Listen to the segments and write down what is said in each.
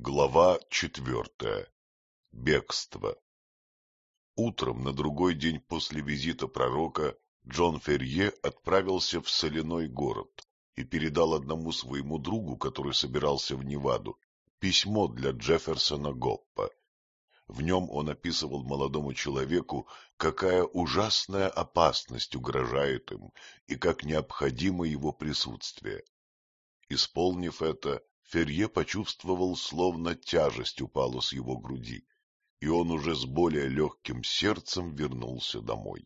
Глава четвертая. Бегство. Утром на другой день после визита пророка Джон Ферье отправился в соляной город и передал одному своему другу, который собирался в Неваду, письмо для Джефферсона Гоппа. В нем он описывал молодому человеку, какая ужасная опасность угрожает им и как необходимо его присутствие. Исполнив это, Ферье почувствовал, словно тяжесть упала с его груди, и он уже с более легким сердцем вернулся домой.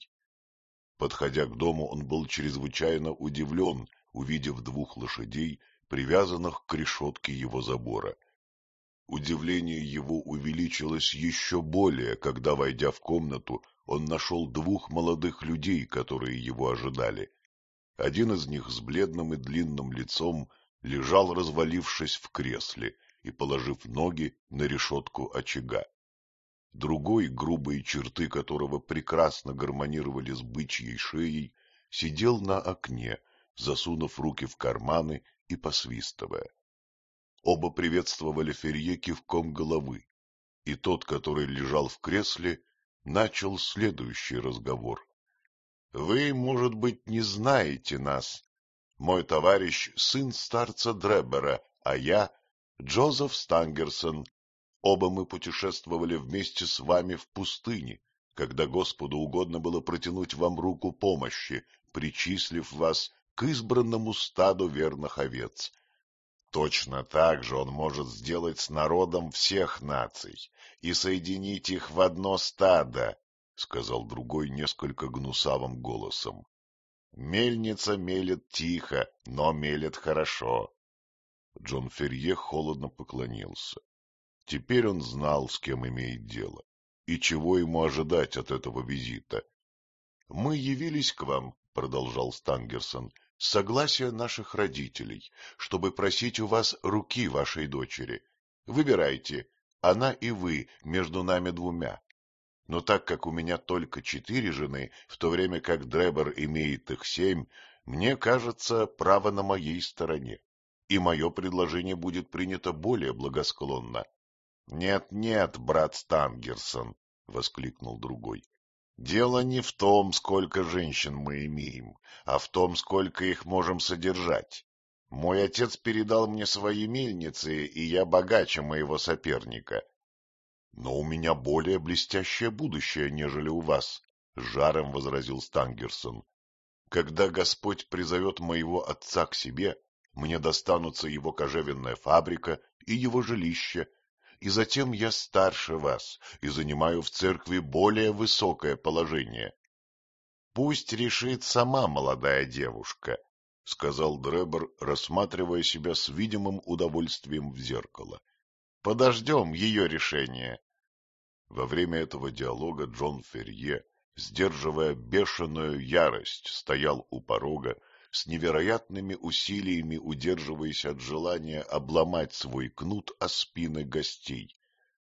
Подходя к дому, он был чрезвычайно удивлен, увидев двух лошадей, привязанных к решетке его забора. Удивление его увеличилось еще более, когда, войдя в комнату, он нашел двух молодых людей, которые его ожидали. Один из них с бледным и длинным лицом лежал, развалившись в кресле и положив ноги на решетку очага. Другой, грубые черты которого прекрасно гармонировали с бычьей шеей, сидел на окне, засунув руки в карманы и посвистывая. Оба приветствовали Ферье кивком головы, и тот, который лежал в кресле, начал следующий разговор. — Вы, может быть, не знаете нас, мой товарищ — сын старца Дребера, а я — Джозеф Стангерсон. Оба мы путешествовали вместе с вами в пустыне, когда Господу угодно было протянуть вам руку помощи, причислив вас к избранному стаду верных овец. Точно так же он может сделать с народом всех наций и соединить их в одно стадо, — сказал другой несколько гнусавым голосом. Мельница мелет тихо, но мелет хорошо. Джон Ферье холодно поклонился. Теперь он знал, с кем имеет дело, и чего ему ожидать от этого визита. — Мы явились к вам, — продолжал Стангерсон, — с согласия наших родителей, чтобы просить у вас руки вашей дочери. Выбирайте, она и вы между нами двумя но так как у меня только четыре жены, в то время как Дребер имеет их семь, мне кажется, право на моей стороне, и мое предложение будет принято более благосклонно. «Нет, — Нет-нет, брат Стангерсон, — воскликнул другой, — дело не в том, сколько женщин мы имеем, а в том, сколько их можем содержать. Мой отец передал мне свои мельницы, и я богаче моего соперника. — Но у меня более блестящее будущее, нежели у вас, — жаром возразил Стангерсон. — Когда Господь призовет моего отца к себе, мне достанутся его кожевенная фабрика и его жилище, и затем я старше вас и занимаю в церкви более высокое положение. — Пусть решит сама молодая девушка, — сказал Дребер, рассматривая себя с видимым удовольствием в зеркало. Подождем ее решения. Во время этого диалога Джон Ферье, сдерживая бешеную ярость, стоял у порога, с невероятными усилиями удерживаясь от желания обломать свой кнут о спины гостей.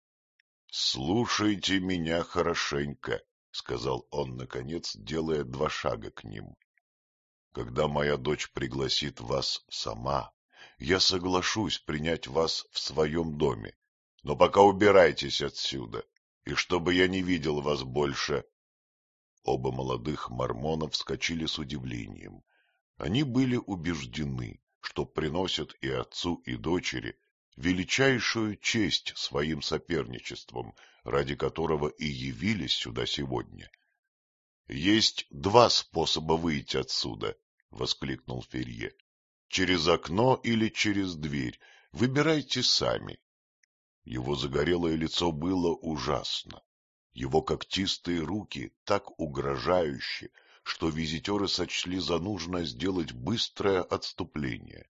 — Слушайте меня хорошенько, — сказал он, наконец, делая два шага к ним. — Когда моя дочь пригласит вас сама, я соглашусь принять вас в своем доме, но пока убирайтесь отсюда, и чтобы я не видел вас больше. Оба молодых мормона вскочили с удивлением. Они были убеждены, что приносят и отцу, и дочери величайшую честь своим соперничеством, ради которого и явились сюда сегодня. — Есть два способа выйти отсюда, — воскликнул Ферье. Через окно или через дверь. Выбирайте сами. Его загорелое лицо было ужасно. Его когтистые руки так угрожающе, что визитеры сочли за нужно сделать быстрое отступление.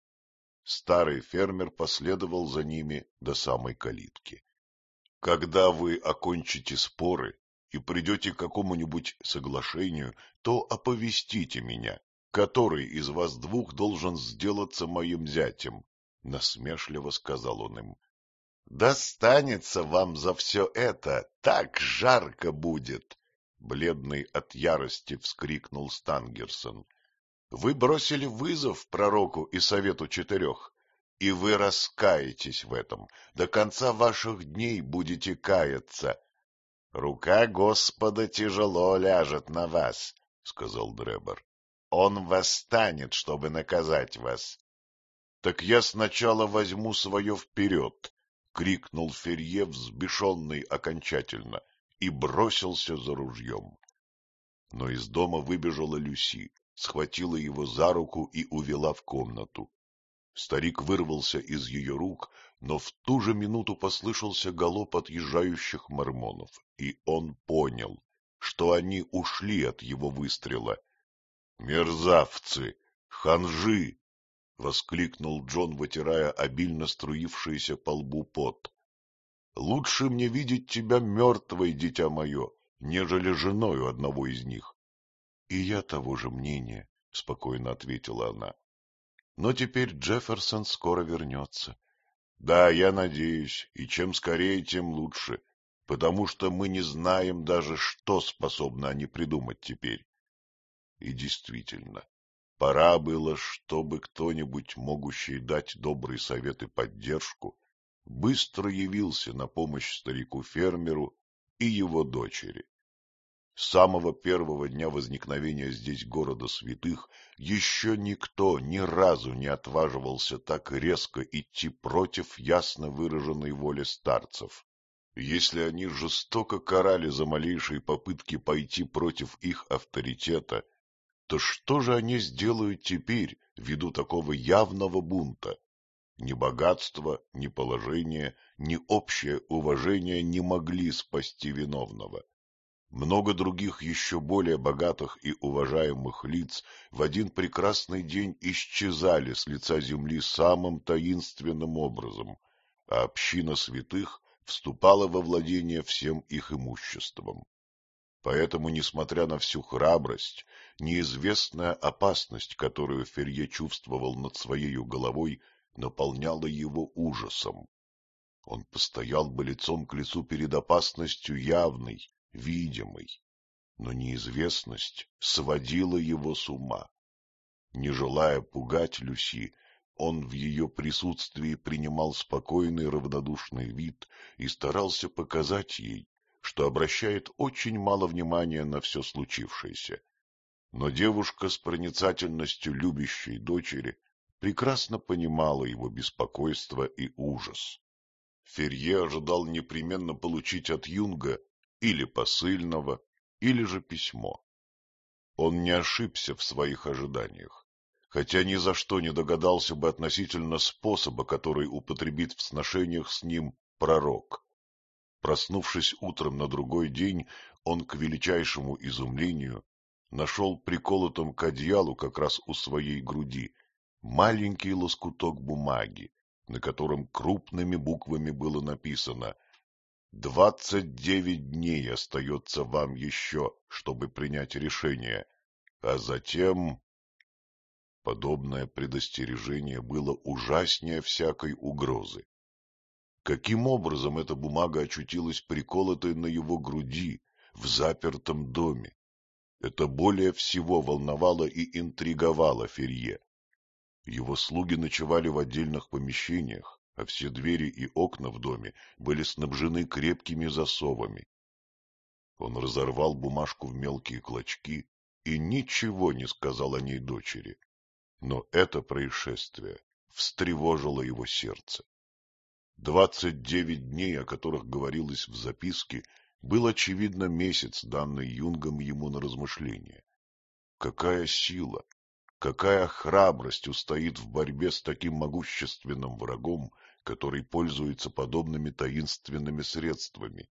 Старый фермер последовал за ними до самой калитки. — Когда вы окончите споры и придете к какому-нибудь соглашению, то оповестите меня, который из вас двух должен сделаться моим зятем? — насмешливо сказал он им. — Достанется вам за все это, так жарко будет! — бледный от ярости вскрикнул Стангерсон. — Вы бросили вызов пророку и совету четырех, и вы раскаетесь в этом, до конца ваших дней будете каяться. — Рука Господа тяжело ляжет на вас, — сказал Дребер. — Он восстанет, чтобы наказать вас. — Так я сначала возьму свое вперед, — крикнул Ферье, взбешенный окончательно, и бросился за ружьем. Но из дома выбежала Люси, схватила его за руку и увела в комнату. Старик вырвался из ее рук, но в ту же минуту послышался галоп отъезжающих мормонов, и он понял, что они ушли от его выстрела. — Мерзавцы! Ханжи! — воскликнул Джон, вытирая обильно струившийся по лбу пот. — Лучше мне видеть тебя мертвой, дитя мое, нежели женою одного из них. — И я того же мнения, — спокойно ответила она. — Но теперь Джефферсон скоро вернется. — Да, я надеюсь, и чем скорее, тем лучше, потому что мы не знаем даже, что способны они придумать теперь. И действительно, Пора было, чтобы кто-нибудь, могущий дать добрый совет и поддержку, быстро явился на помощь старику-фермеру и его дочери. С самого первого дня возникновения здесь города святых еще никто ни разу не отваживался так резко идти против ясно выраженной воли старцев. Если они жестоко карали за малейшие попытки пойти против их авторитета, то что же они сделают теперь ввиду такого явного бунта? Ни богатство, ни положение, ни общее уважение не могли спасти виновного. Много других еще более богатых и уважаемых лиц в один прекрасный день исчезали с лица земли самым таинственным образом, а община святых вступала во владение всем их имуществом. Поэтому, несмотря на всю храбрость, неизвестная опасность, которую Ферье чувствовал над своей головой, наполняла его ужасом. Он постоял бы лицом к лицу перед опасностью явной, видимой, но неизвестность сводила его с ума. Не желая пугать Люси, он в ее присутствии принимал спокойный равнодушный вид и старался показать ей, что обращает очень мало внимания на все случившееся. Но девушка с проницательностью любящей дочери прекрасно понимала его беспокойство и ужас. Ферье ожидал непременно получить от Юнга или посыльного, или же письмо. Он не ошибся в своих ожиданиях, хотя ни за что не догадался бы относительно способа, который употребит в сношениях с ним пророк. Проснувшись утром на другой день, он, к величайшему изумлению, нашел приколотым к одеялу как раз у своей груди маленький лоскуток бумаги, на котором крупными буквами было написано «Двадцать девять дней остается вам еще, чтобы принять решение, а затем...» Подобное предостережение было ужаснее всякой угрозы. Каким образом эта бумага очутилась приколотой на его груди в запертом доме? Это более всего волновало и интриговало Ферье. Его слуги ночевали в отдельных помещениях, а все двери и окна в доме были снабжены крепкими засовами. Он разорвал бумажку в мелкие клочки и ничего не сказал о ней дочери. Но это происшествие встревожило его сердце. Двадцать девять дней, о которых говорилось в записке, был, очевидно, месяц, данный Юнгом ему на размышление. Какая сила, какая храбрость устоит в борьбе с таким могущественным врагом, который пользуется подобными таинственными средствами.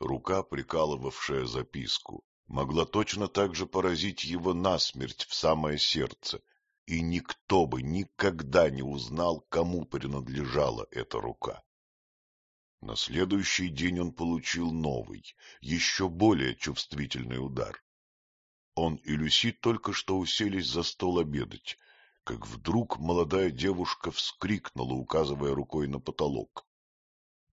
Рука, прикалывавшая записку, могла точно так же поразить его насмерть в самое сердце, и никто бы никогда не узнал, кому принадлежала эта рука. На следующий день он получил новый, еще более чувствительный удар. Он и Люси только что уселись за стол обедать, как вдруг молодая девушка вскрикнула, указывая рукой на потолок.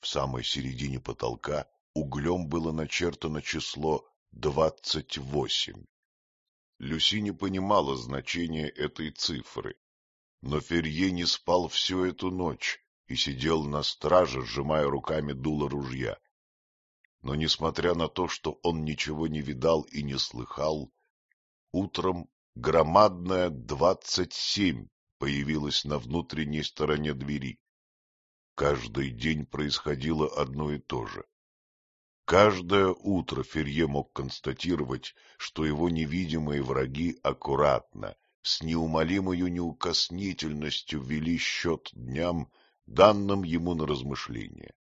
В самой середине потолка углем было начертано число двадцать восемь. Люси не понимала значения этой цифры, Но Ферье не спал всю эту ночь и сидел на страже, сжимая руками дуло ружья. Но, несмотря на то, что он ничего не видал и не слыхал, утром громадная двадцать семь появилась на внутренней стороне двери. Каждый день происходило одно и то же. Каждое утро Ферье мог констатировать, что его невидимые враги аккуратно, с неумолимою неукоснительностью вели счет дням, данным ему на размышление.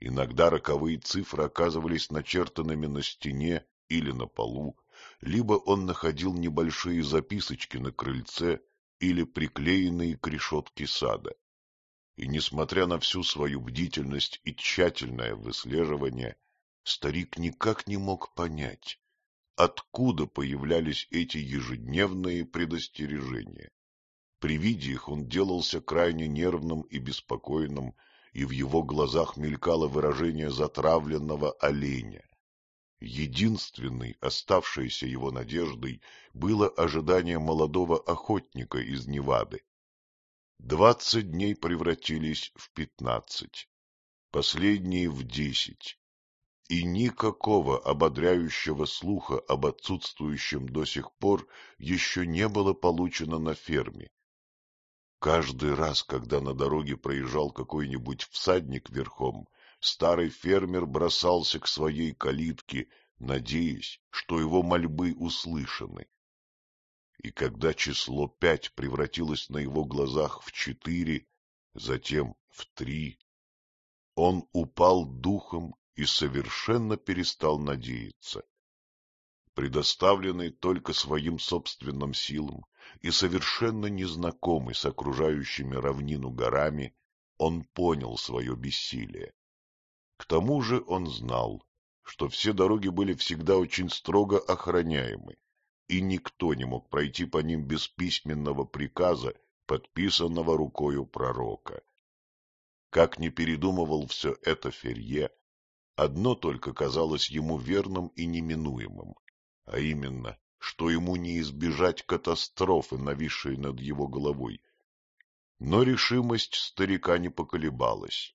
Иногда роковые цифры оказывались начертанными на стене или на полу, либо он находил небольшие записочки на крыльце или приклеенные к решетке сада. И, несмотря на всю свою бдительность и тщательное выслеживание, старик никак не мог понять, откуда появлялись эти ежедневные предостережения. При виде их он делался крайне нервным и беспокойным, и в его глазах мелькало выражение затравленного оленя. Единственной оставшейся его надеждой было ожидание молодого охотника из Невады. Двадцать дней превратились в пятнадцать, последние в десять, и никакого ободряющего слуха об отсутствующем до сих пор еще не было получено на ферме. Каждый раз, когда на дороге проезжал какой-нибудь всадник верхом, старый фермер бросался к своей калитке, надеясь, что его мольбы услышаны. И когда число пять превратилось на его глазах в четыре, затем в три, он упал духом и совершенно перестал надеяться. Предоставленный только своим собственным силам, и совершенно незнакомый с окружающими равнину горами, он понял свое бессилие. К тому же он знал, что все дороги были всегда очень строго охраняемы, и никто не мог пройти по ним без письменного приказа, подписанного рукою пророка. Как не передумывал все это Ферье, одно только казалось ему верным и неминуемым, а именно что ему не избежать катастрофы, нависшей над его головой. Но решимость старика не поколебалась,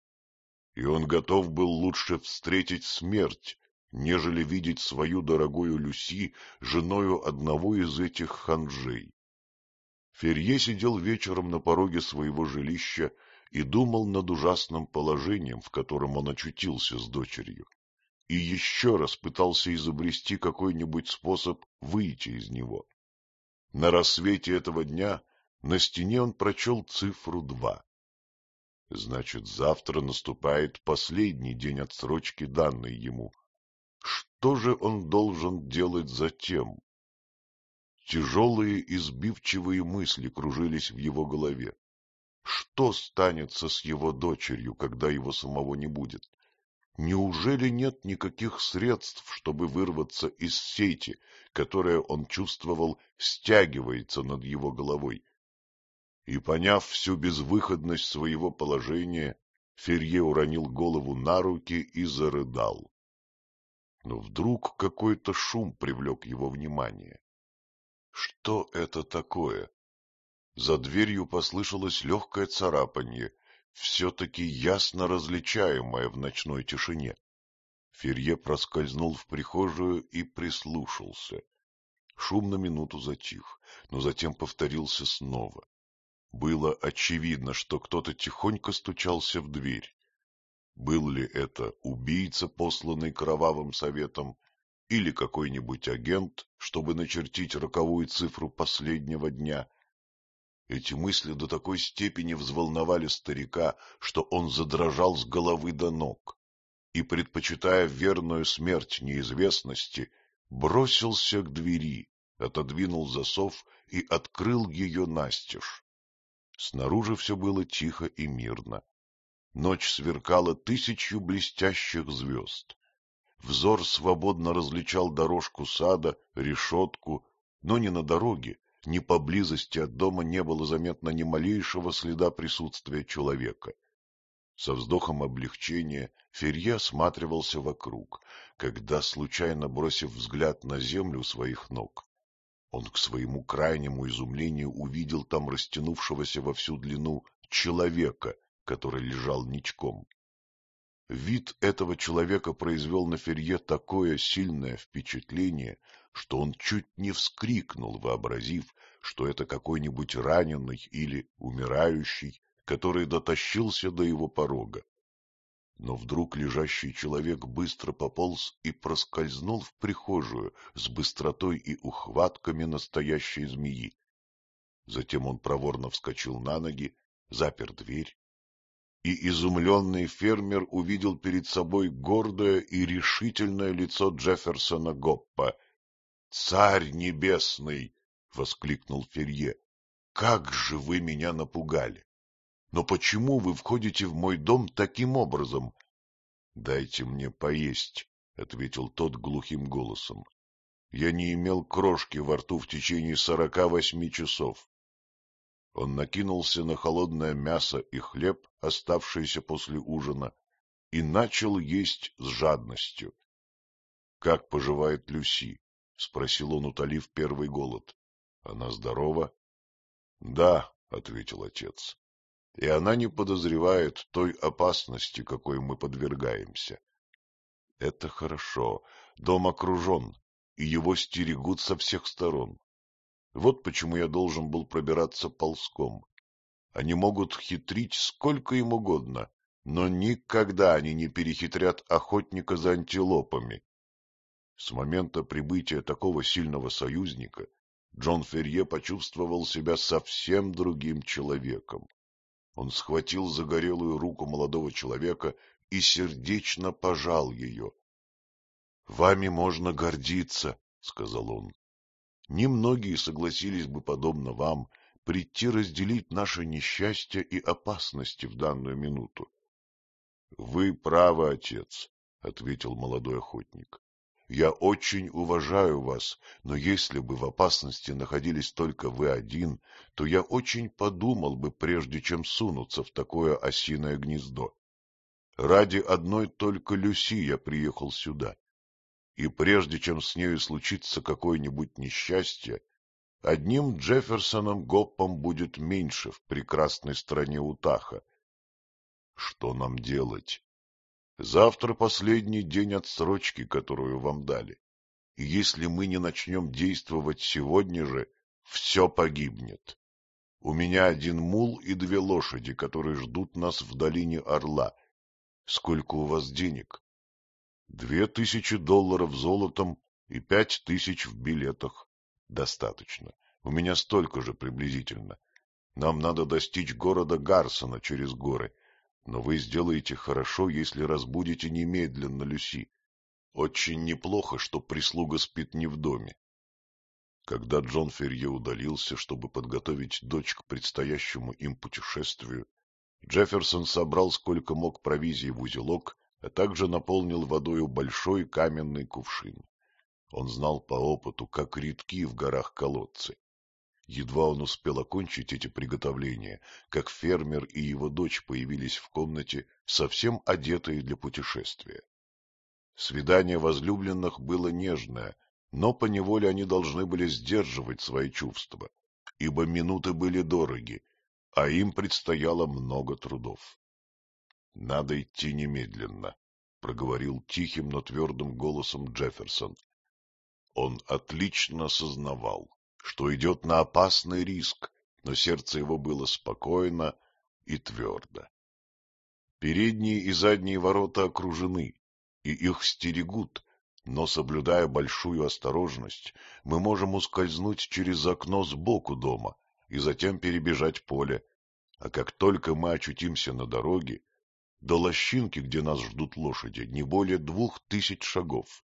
и он готов был лучше встретить смерть, нежели видеть свою дорогую Люси женою одного из этих ханжей. Ферье сидел вечером на пороге своего жилища и думал над ужасным положением, в котором он очутился с дочерью и еще раз пытался изобрести какой-нибудь способ выйти из него. На рассвете этого дня на стене он прочел цифру два. Значит, завтра наступает последний день отсрочки, данной ему. Что же он должен делать затем? Тяжелые избивчивые мысли кружились в его голове. Что станется с его дочерью, когда его самого не будет? Неужели нет никаких средств, чтобы вырваться из сети, которая, он чувствовал, стягивается над его головой? И, поняв всю безвыходность своего положения, Ферье уронил голову на руки и зарыдал. Но вдруг какой-то шум привлек его внимание. Что это такое? За дверью послышалось легкое царапанье, все-таки ясно различаемое в ночной тишине. Ферье проскользнул в прихожую и прислушался. Шум на минуту затих, но затем повторился снова. Было очевидно, что кто-то тихонько стучался в дверь. Был ли это убийца, посланный кровавым советом, или какой-нибудь агент, чтобы начертить роковую цифру последнего дня — эти мысли до такой степени взволновали старика, что он задрожал с головы до ног и, предпочитая верную смерть неизвестности, бросился к двери, отодвинул засов и открыл ее настежь. Снаружи все было тихо и мирно. Ночь сверкала тысячью блестящих звезд. Взор свободно различал дорожку сада, решетку, но не на дороге, ни поблизости от дома не было заметно ни малейшего следа присутствия человека. Со вздохом облегчения Ферье осматривался вокруг, когда, случайно бросив взгляд на землю своих ног, Он к своему крайнему изумлению увидел там растянувшегося во всю длину человека, который лежал ничком. Вид этого человека произвел на Ферье такое сильное впечатление, что он чуть не вскрикнул, вообразив, что это какой-нибудь раненый или умирающий, который дотащился до его порога. Но вдруг лежащий человек быстро пополз и проскользнул в прихожую с быстротой и ухватками настоящей змеи. Затем он проворно вскочил на ноги, запер дверь и изумленный фермер увидел перед собой гордое и решительное лицо Джефферсона Гоппа. — Царь небесный! — воскликнул Ферье. — Как же вы меня напугали! Но почему вы входите в мой дом таким образом? — Дайте мне поесть, — ответил тот глухим голосом. Я не имел крошки во рту в течение сорока восьми часов. Он накинулся на холодное мясо и хлеб, оставшиеся после ужина, и начал есть с жадностью. — Как поживает Люси? — спросил он, утолив первый голод. — Она здорова? — Да, — ответил отец. — И она не подозревает той опасности, какой мы подвергаемся. — Это хорошо. Дом окружен, и его стерегут со всех сторон. Вот почему я должен был пробираться ползком. Они могут хитрить сколько им угодно, но никогда они не перехитрят охотника за антилопами. С момента прибытия такого сильного союзника Джон Ферье почувствовал себя совсем другим человеком. Он схватил загорелую руку молодого человека и сердечно пожал ее. — Вами можно гордиться, — сказал он. Немногие согласились бы, подобно вам, прийти разделить наше несчастье и опасности в данную минуту. — Вы правы, отец, — ответил молодой охотник. — Я очень уважаю вас, но если бы в опасности находились только вы один, то я очень подумал бы, прежде чем сунуться в такое осиное гнездо. Ради одной только Люси я приехал сюда и прежде чем с нею случится какое-нибудь несчастье, одним Джефферсоном Гоппом будет меньше в прекрасной стране Утаха. Что нам делать? Завтра последний день отсрочки, которую вам дали. И если мы не начнем действовать сегодня же, все погибнет. У меня один мул и две лошади, которые ждут нас в долине Орла. Сколько у вас денег? Две тысячи долларов золотом и пять тысяч в билетах. Достаточно. У меня столько же приблизительно. Нам надо достичь города Гарсона через горы. Но вы сделаете хорошо, если разбудите немедленно Люси. Очень неплохо, что прислуга спит не в доме. Когда Джон Ферье удалился, чтобы подготовить дочь к предстоящему им путешествию, Джефферсон собрал сколько мог провизии в узелок а также наполнил водою большой каменный кувшин. Он знал по опыту, как редки в горах колодцы. Едва он успел окончить эти приготовления, как фермер и его дочь появились в комнате, совсем одетые для путешествия. Свидание возлюбленных было нежное, но поневоле они должны были сдерживать свои чувства, ибо минуты были дороги, а им предстояло много трудов. — Надо идти немедленно, — проговорил тихим, но твердым голосом Джефферсон. Он отлично сознавал, что идет на опасный риск, но сердце его было спокойно и твердо. Передние и задние ворота окружены, и их стерегут, но, соблюдая большую осторожность, мы можем ускользнуть через окно сбоку дома и затем перебежать поле, а как только мы очутимся на дороге, до лощинки, где нас ждут лошади, не более двух тысяч шагов.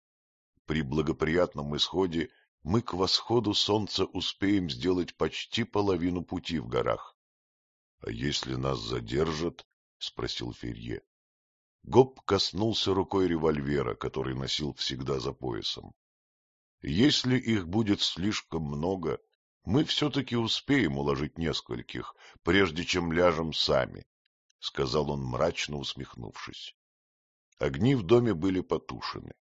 При благоприятном исходе мы к восходу солнца успеем сделать почти половину пути в горах. — А если нас задержат? — спросил Ферье. Гоб коснулся рукой револьвера, который носил всегда за поясом. — Если их будет слишком много, мы все-таки успеем уложить нескольких, прежде чем ляжем сами. — сказал он, мрачно усмехнувшись. Огни в доме были потушены,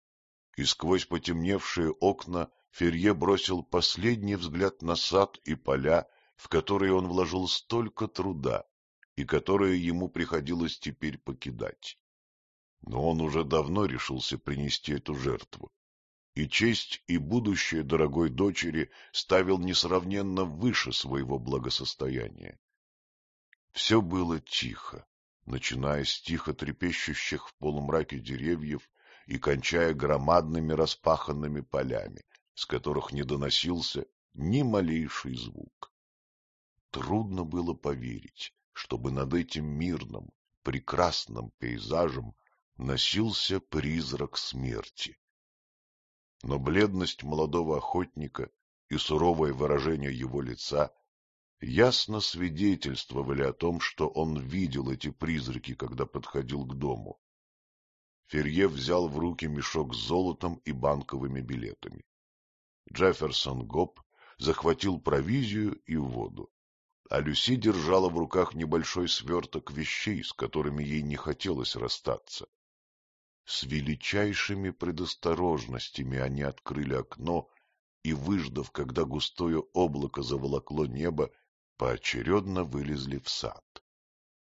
и сквозь потемневшие окна Ферье бросил последний взгляд на сад и поля, в которые он вложил столько труда и которые ему приходилось теперь покидать. Но он уже давно решился принести эту жертву, и честь и будущее дорогой дочери ставил несравненно выше своего благосостояния. Все было тихо, начиная с тихо трепещущих в полумраке деревьев и кончая громадными распаханными полями, с которых не доносился ни малейший звук. Трудно было поверить, чтобы над этим мирным, прекрасным пейзажем носился призрак смерти. Но бледность молодого охотника и суровое выражение его лица ясно свидетельствовали о том, что он видел эти призраки, когда подходил к дому. Ферье взял в руки мешок с золотом и банковыми билетами. Джефферсон Гоп захватил провизию и воду, а Люси держала в руках небольшой сверток вещей, с которыми ей не хотелось расстаться. С величайшими предосторожностями они открыли окно и, выждав, когда густое облако заволокло небо, поочередно вылезли в сад.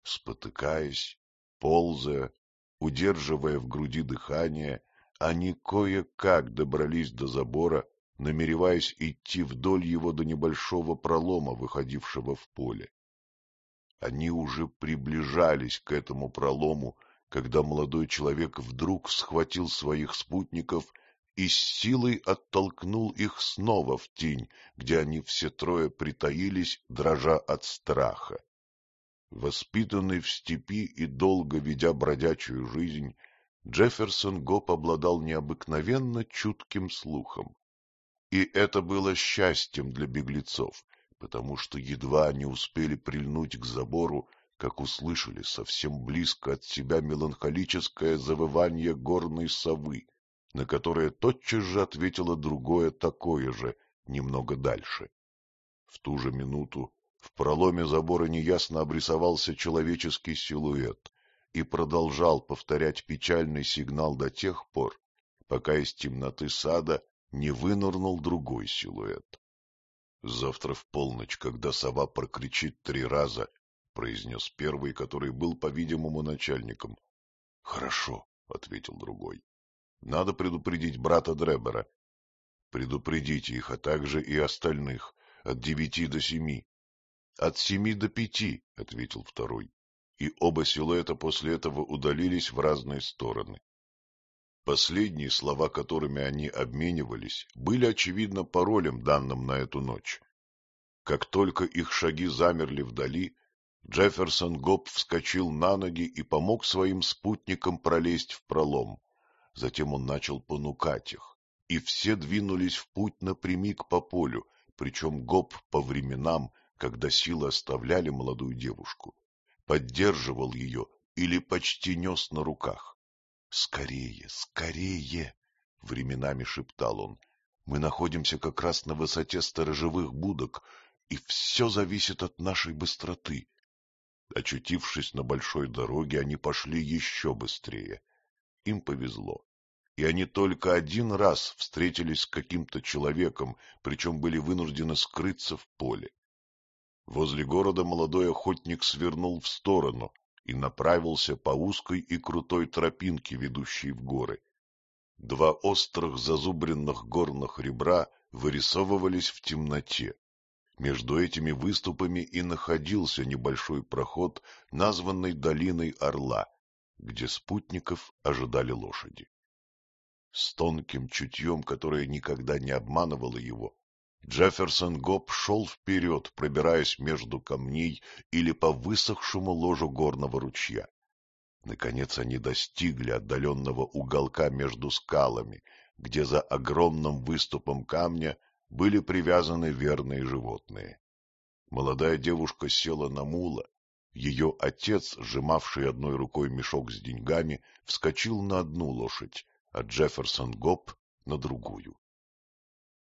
Спотыкаясь, ползая, удерживая в груди дыхание, они кое-как добрались до забора, намереваясь идти вдоль его до небольшого пролома, выходившего в поле. Они уже приближались к этому пролому, когда молодой человек вдруг схватил своих спутников и с силой оттолкнул их снова в тень, где они все трое притаились, дрожа от страха. Воспитанный в степи и долго ведя бродячую жизнь, Джефферсон Гоп обладал необыкновенно чутким слухом. И это было счастьем для беглецов, потому что едва они успели прильнуть к забору, как услышали совсем близко от себя меланхолическое завывание горной совы, на которое тотчас же ответило другое такое же, немного дальше. В ту же минуту в проломе забора неясно обрисовался человеческий силуэт и продолжал повторять печальный сигнал до тех пор, пока из темноты сада не вынырнул другой силуэт. Завтра в полночь, когда сова прокричит три раза произнес первый, который был, по-видимому, начальником. — Хорошо, — ответил другой. — Надо предупредить брата Дребера. — Предупредите их, а также и остальных, от девяти до семи. — От семи до пяти, — ответил второй. И оба силуэта после этого удалились в разные стороны. Последние слова, которыми они обменивались, были, очевидно, паролем, данным на эту ночь. Как только их шаги замерли вдали, Джефферсон Гоп вскочил на ноги и помог своим спутникам пролезть в пролом. Затем он начал понукать их, и все двинулись в путь напрямик по полю, причем Гоп по временам, когда силы оставляли молодую девушку, поддерживал ее или почти нес на руках. — Скорее, скорее! — временами шептал он. — Мы находимся как раз на высоте сторожевых будок, и все зависит от нашей быстроты. Очутившись на большой дороге, они пошли еще быстрее. Им повезло. И они только один раз встретились с каким-то человеком, причем были вынуждены скрыться в поле. Возле города молодой охотник свернул в сторону и направился по узкой и крутой тропинке, ведущей в горы. Два острых зазубренных горных ребра вырисовывались в темноте. Между этими выступами и находился небольшой проход, названный долиной Орла, где спутников ожидали лошади. С тонким чутьем, которое никогда не обманывало его, Джефферсон Гоп шел вперед, пробираясь между камней или по высохшему ложу горного ручья. Наконец они достигли отдаленного уголка между скалами, где за огромным выступом камня были привязаны верные животные. Молодая девушка села на мула, ее отец, сжимавший одной рукой мешок с деньгами, вскочил на одну лошадь, а Джефферсон Гоп — на другую.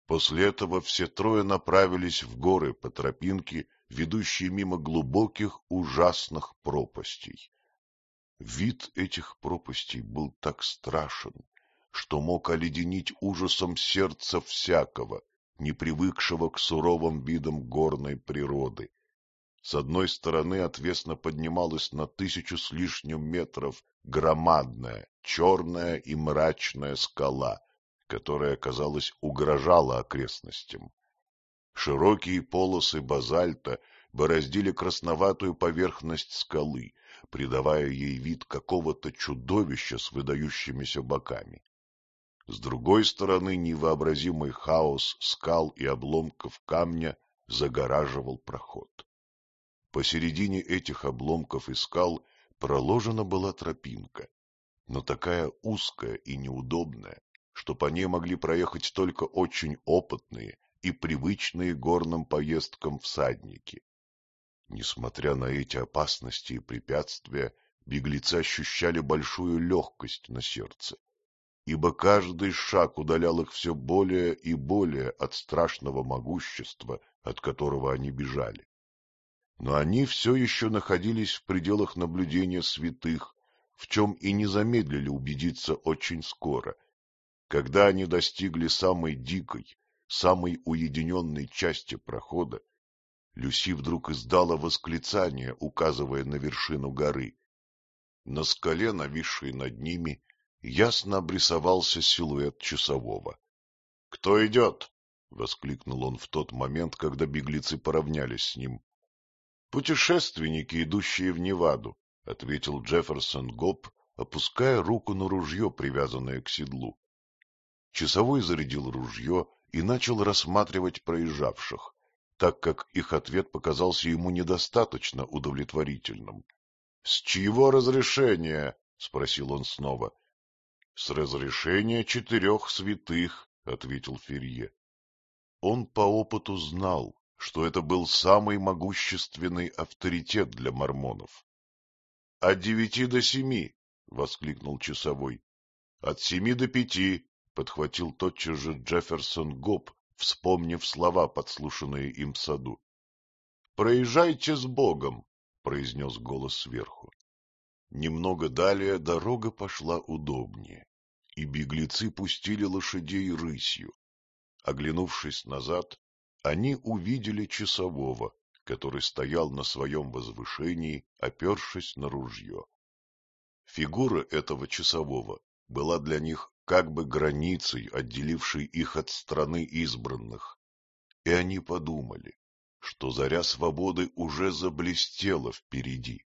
После этого все трое направились в горы по тропинке, ведущей мимо глубоких ужасных пропастей. Вид этих пропастей был так страшен, что мог оледенить ужасом сердца всякого, не привыкшего к суровым видам горной природы. С одной стороны отвесно поднималась на тысячу с лишним метров громадная, черная и мрачная скала, которая, казалось, угрожала окрестностям. Широкие полосы базальта бороздили красноватую поверхность скалы, придавая ей вид какого-то чудовища с выдающимися боками. С другой стороны невообразимый хаос скал и обломков камня загораживал проход. Посередине этих обломков и скал проложена была тропинка, но такая узкая и неудобная, что по ней могли проехать только очень опытные и привычные горным поездкам всадники. Несмотря на эти опасности и препятствия, беглецы ощущали большую легкость на сердце, ибо каждый шаг удалял их все более и более от страшного могущества, от которого они бежали. Но они все еще находились в пределах наблюдения святых, в чем и не замедлили убедиться очень скоро, когда они достигли самой дикой, самой уединенной части прохода, Люси вдруг издала восклицание, указывая на вершину горы. На скале, нависшей над ними, ясно обрисовался силуэт часового. — Кто идет? — воскликнул он в тот момент, когда беглецы поравнялись с ним. — Путешественники, идущие в Неваду, — ответил Джефферсон Гоб, опуская руку на ружье, привязанное к седлу. Часовой зарядил ружье и начал рассматривать проезжавших, так как их ответ показался ему недостаточно удовлетворительным. — С чьего разрешения? — спросил он снова. — С разрешения четырех святых, — ответил Ферье. Он по опыту знал, что это был самый могущественный авторитет для мормонов. — От девяти до семи, — воскликнул часовой. — От семи до пяти, подхватил тотчас же Джефферсон Гоб, вспомнив слова, подслушанные им в саду. — Проезжайте с Богом, — произнес голос сверху. Немного далее дорога пошла удобнее, и беглецы пустили лошадей рысью. Оглянувшись назад, они увидели часового, который стоял на своем возвышении, опершись на ружье. Фигура этого часового была для них как бы границей, отделившей их от страны избранных. И они подумали, что заря свободы уже заблестела впереди.